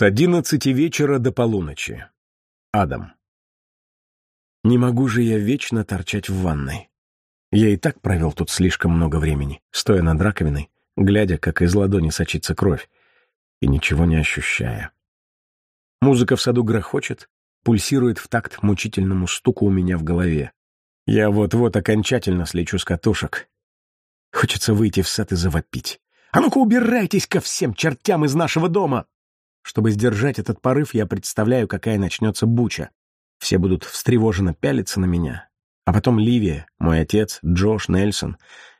С одиннадцати вечера до полуночи. Адам. Не могу же я вечно торчать в ванной. Я и так провел тут слишком много времени, стоя над раковиной, глядя, как из ладони сочится кровь, и ничего не ощущая. Музыка в саду грохочет, пульсирует в такт мучительному стуку у меня в голове. Я вот-вот окончательно слечу с катушек. Хочется выйти в сад и завопить. «А ну-ка убирайтесь ко всем чертям из нашего дома!» Чтобы сдержать этот порыв, я представляю, какая начнется буча. Все будут встревоженно пялиться на меня. А потом Ливия, мой отец, Джош, Нельсон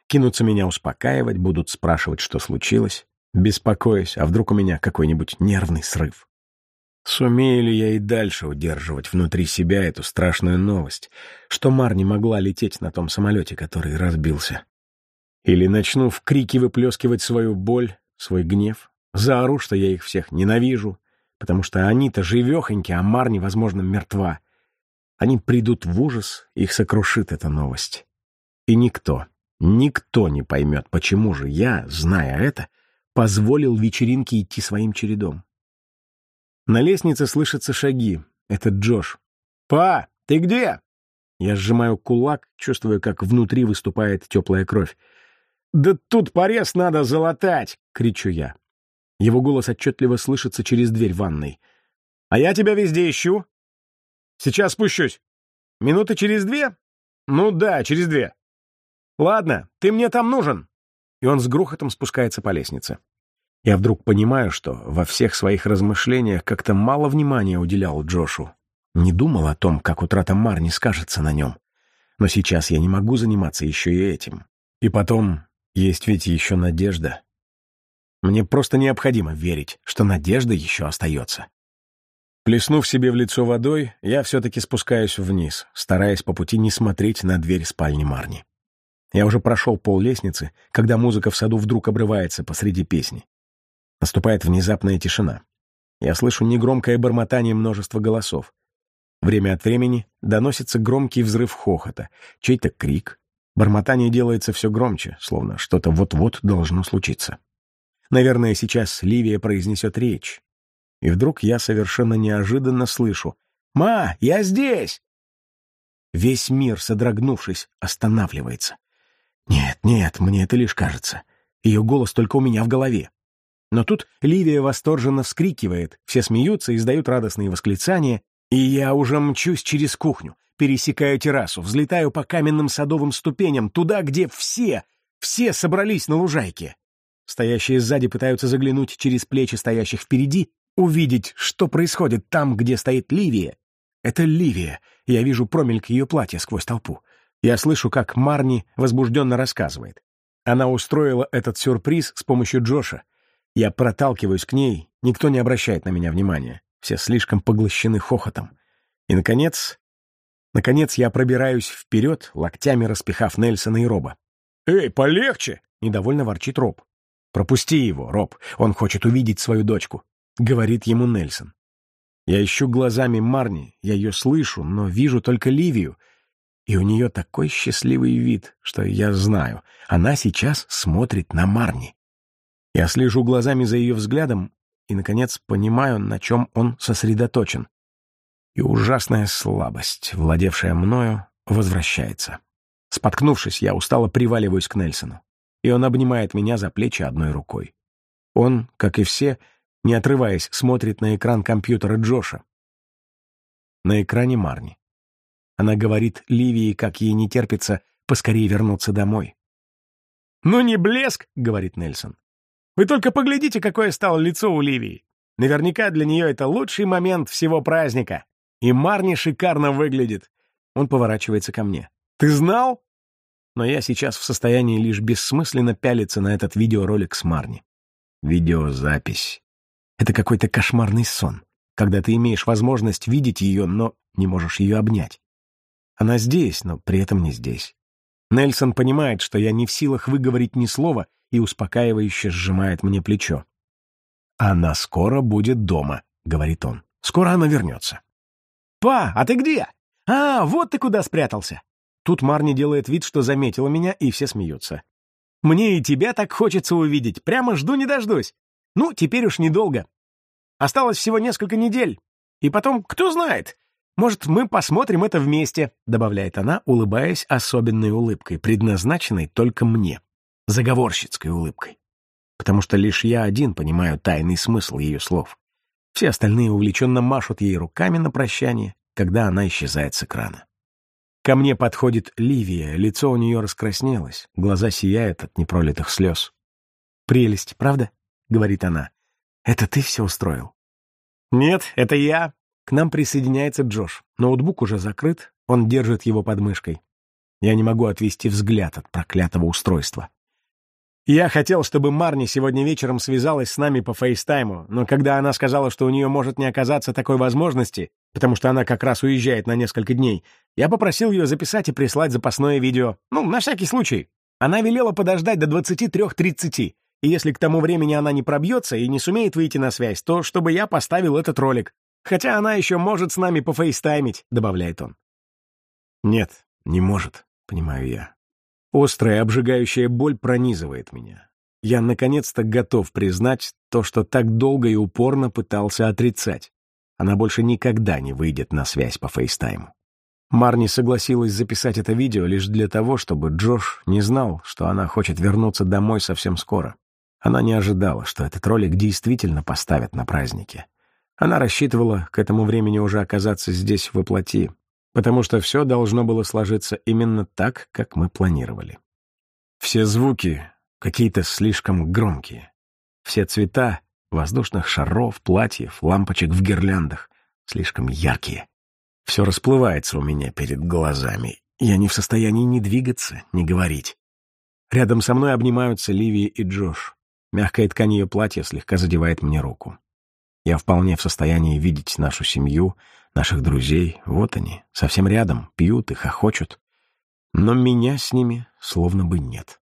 кинутся меня успокаивать, будут спрашивать, что случилось. Беспокоюсь, а вдруг у меня какой-нибудь нервный срыв. Сумею ли я и дальше удерживать внутри себя эту страшную новость, что Мар не могла лететь на том самолете, который разбился? Или начну в крики выплескивать свою боль, свой гнев, Заору, что я их всех ненавижу, потому что они-то живехоньки, а Мар, невозможно, мертва. Они придут в ужас, их сокрушит эта новость. И никто, никто не поймет, почему же я, зная это, позволил вечеринке идти своим чередом. На лестнице слышатся шаги. Это Джош. «Па, ты где?» Я сжимаю кулак, чувствуя, как внутри выступает теплая кровь. «Да тут порез надо залатать!» — кричу я. Его голос отчетливо слышится через дверь ванной. «А я тебя везде ищу. Сейчас спущусь. Минуты через две? Ну да, через две. Ладно, ты мне там нужен!» И он с грохотом спускается по лестнице. Я вдруг понимаю, что во всех своих размышлениях как-то мало внимания уделял Джошу. Не думал о том, как утрата Марни скажется на нем. Но сейчас я не могу заниматься еще и этим. И потом, есть ведь еще надежда. Мне просто необходимо верить, что надежда еще остается. Плеснув себе в лицо водой, я все-таки спускаюсь вниз, стараясь по пути не смотреть на дверь спальни Марни. Я уже прошел пол лестницы, когда музыка в саду вдруг обрывается посреди песни. Наступает внезапная тишина. Я слышу негромкое бормотание множества голосов. Время от времени доносится громкий взрыв хохота, чей-то крик. Бормотание делается все громче, словно что-то вот-вот должно случиться. Наверное, сейчас Ливия произнесет речь. И вдруг я совершенно неожиданно слышу «Ма, я здесь!» Весь мир, содрогнувшись, останавливается. Нет, нет, мне это лишь кажется. Ее голос только у меня в голове. Но тут Ливия восторженно вскрикивает, все смеются, издают радостные восклицания, и я уже мчусь через кухню, пересекаю террасу, взлетаю по каменным садовым ступеням, туда, где все, все собрались на лужайке. Стоящие сзади пытаются заглянуть через плечи стоящих впереди, увидеть, что происходит там, где стоит Ливия. Это Ливия. Я вижу промельк ее платья сквозь толпу. Я слышу, как Марни возбужденно рассказывает. Она устроила этот сюрприз с помощью Джоша. Я проталкиваюсь к ней, никто не обращает на меня внимания. Все слишком поглощены хохотом. И, наконец... Наконец я пробираюсь вперед, локтями распихав Нельсона и Роба. «Эй, полегче!» — недовольно ворчит Роб. «Пропусти его, Роб, он хочет увидеть свою дочку», — говорит ему Нельсон. Я ищу глазами Марни, я ее слышу, но вижу только Ливию, и у нее такой счастливый вид, что я знаю, она сейчас смотрит на Марни. Я слежу глазами за ее взглядом и, наконец, понимаю, на чем он сосредоточен. И ужасная слабость, владевшая мною, возвращается. Споткнувшись, я устало приваливаюсь к Нельсону и он обнимает меня за плечи одной рукой. Он, как и все, не отрываясь, смотрит на экран компьютера Джоша. На экране Марни. Она говорит Ливии, как ей не терпится поскорее вернуться домой. «Ну не блеск», — говорит Нельсон. «Вы только поглядите, какое стало лицо у Ливии. Наверняка для нее это лучший момент всего праздника. И Марни шикарно выглядит». Он поворачивается ко мне. «Ты знал?» Но я сейчас в состоянии лишь бессмысленно пялиться на этот видеоролик с Марни. Видеозапись. Это какой-то кошмарный сон, когда ты имеешь возможность видеть ее, но не можешь ее обнять. Она здесь, но при этом не здесь. Нельсон понимает, что я не в силах выговорить ни слова и успокаивающе сжимает мне плечо. «Она скоро будет дома», — говорит он. «Скоро она вернется». «Па, а ты где? А, вот ты куда спрятался!» Тут Марни делает вид, что заметила меня, и все смеются. «Мне и тебя так хочется увидеть. Прямо жду не дождусь. Ну, теперь уж недолго». Осталось всего несколько недель. И потом, кто знает, может, мы посмотрим это вместе», — добавляет она, улыбаясь особенной улыбкой, предназначенной только мне, заговорщицкой улыбкой. Потому что лишь я один понимаю тайный смысл ее слов. Все остальные увлеченно машут ей руками на прощание, когда она исчезает с экрана. Ко мне подходит Ливия, лицо у нее раскраснелось, глаза сияют от непролитых слез. «Прелесть, правда?» — говорит она. «Это ты все устроил?» «Нет, это я», к нам присоединяется Джош. Ноутбук уже закрыт, он держит его под мышкой. Я не могу отвести взгляд от проклятого устройства. Я хотел, чтобы Марни сегодня вечером связалась с нами по фейстайму, но когда она сказала, что у нее может не оказаться такой возможности, потому что она как раз уезжает на несколько дней, я попросил ее записать и прислать запасное видео. Ну, на всякий случай. Она велела подождать до 23.30, и если к тому времени она не пробьется и не сумеет выйти на связь, то чтобы я поставил этот ролик. Хотя она еще может с нами пофейстаймить», — добавляет он. «Нет, не может», — понимаю я. Острая, обжигающая боль пронизывает меня. Я наконец-то готов признать то, что так долго и упорно пытался отрицать. Она больше никогда не выйдет на связь по фейстайму. Марни согласилась записать это видео лишь для того, чтобы Джош не знал, что она хочет вернуться домой совсем скоро. Она не ожидала, что этот ролик действительно поставят на празднике. Она рассчитывала к этому времени уже оказаться здесь воплоти, потому что все должно было сложиться именно так, как мы планировали. Все звуки какие-то слишком громкие. Все цвета воздушных шаров, платьев, лампочек в гирляндах слишком яркие. Все расплывается у меня перед глазами. Я не в состоянии ни двигаться, ни говорить. Рядом со мной обнимаются Ливия и Джош. Мягкая ткань ее платья слегка задевает мне руку. Я вполне в состоянии видеть нашу семью, наших друзей. Вот они, совсем рядом, пьют и хохочут. Но меня с ними словно бы нет.